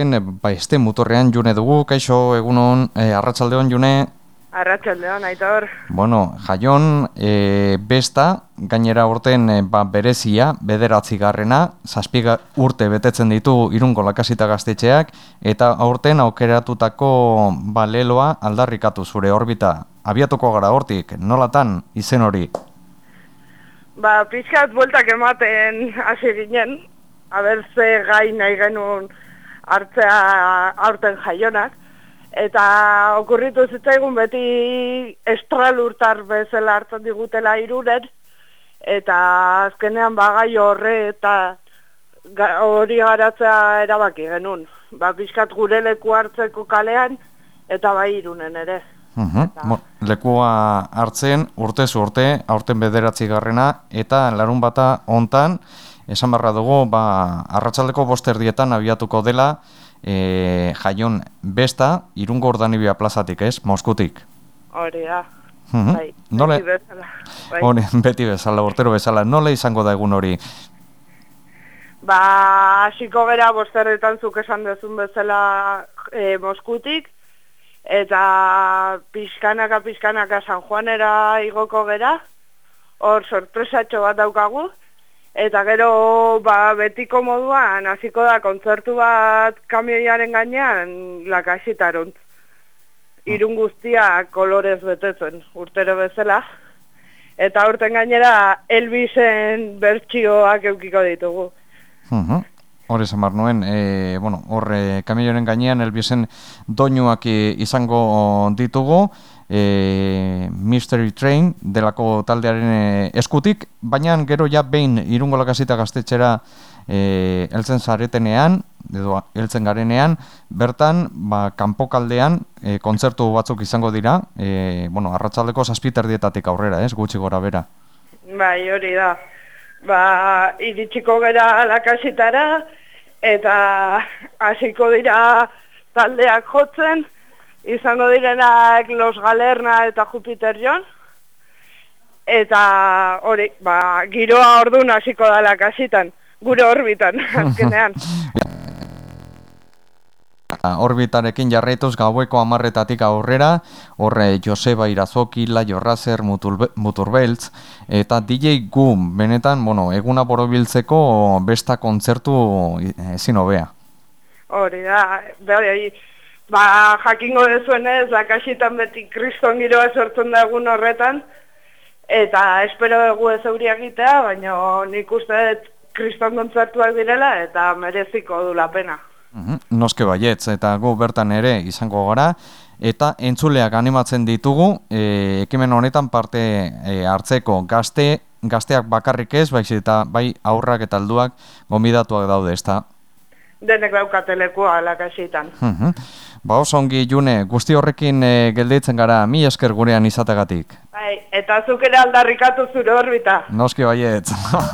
Ba, este mutorrean june dugu, kaixo, egunon, e, arratsaldeon june. Arratxaldeon, aitor. Bueno, jaion, e, besta, gainera urten e, ba, berezia, bederatzi garrena, zazpiga urte betetzen ditu irungo lakasita gaztetxeak, eta aurten aukeratutako baleloa aldarrikatu zure orbita. Abiatuko gara hortik, nolatan izen hori? Ba, pixkat bueltak ematen hasi ginen, haber ze gai nahi genuen hartzea aurten jaionak. Eta okurritu zitzaigun beti estralurtar bezala hartzen digutela irunen. Eta azkenean bagai horre eta hori garatzea erabaki genuen. Ba, pixkat gure leku hartzeko kalean eta bai irunen ere. Uhum. lekua hartzen urtez urte, aurten bederatzi garrena, eta larun bata hontan, esan barra dugu, ba, arratsaldeko bosterdietan abiatuko dela, e, jaion besta, irungo ordanibia plazatik, ez? Moskutik. Hori da. Mhm. Bai, beti bezala. Bai. Hori, beti bezala, urtero bezala. Nola izango da egun hori? Ba, hasiko gera bosterretan zuk esan dezun bezala e, Moskutik, eta pixkanaka, pixkanaka San Juanera igoko gera, hor sorpresatxo bat daukagu, Eta gero, ba, betiko moduan, hasiko da, kontzertu bat kamioiaren gainean, lakasitarunt. Irun guztia kolorez betetzen, urtero bezala. Eta urten gainera, Elvisen bertxioak eukiko ditugu. Uh Hor esan bar nuen, e, bueno, hor e, kamioiaren gainean, Elvisen doinuak izango ditugu e, Mystery Train delako taldearen e, eskutik, baina gero ja behin irungo lakasita gaztetxera e, eltzen zaretenean, edo eltzen garenean, bertan, ba, kanpokaldean e, kontzertu batzuk izango dira, e, bueno, arratsaldeko zazpiterdietatik aurrera, ez, gutxi gora bera. Bai, hori da. Ba, iritsiko gara lakasitara, eta hasiko dira taldeak jotzen, izango direnak Los Galerna eta Jupiter John. Eta hori, ba, giroa ordu hasiko dala kasitan, gure orbitan, azkenean. Orbitarekin jarraituz gaueko amarretatik aurrera, horre Joseba Irazoki, Laio Razer, Muturbeltz, eta DJ Gum, benetan, bueno, eguna borobiltzeko besta kontzertu ezin hobea. Hori da, behar, Ba, jakingo dezuenez, lakasitan beti kriston giroa sortzen da egun horretan, eta espero dugu ez egitea, baina nik uste kriston kontzertuak direla, eta mereziko du la pena. Mhm, noske baietz, eta gu bertan ere izango gara, eta entzuleak animatzen ditugu, e, ekimen honetan parte e, hartzeko gazte, gazteak bakarrik ez, bai, eta bai aurrak eta alduak gombidatuak daude, ez da? Denek daukatelekua lakasitan. Mhm. Ba, oso ongi june, guzti horrekin e, gelditzen gara, mi esker gurean izategatik. Bai, eta zuk ere aldarrikatu zure orbita. Noski baiet.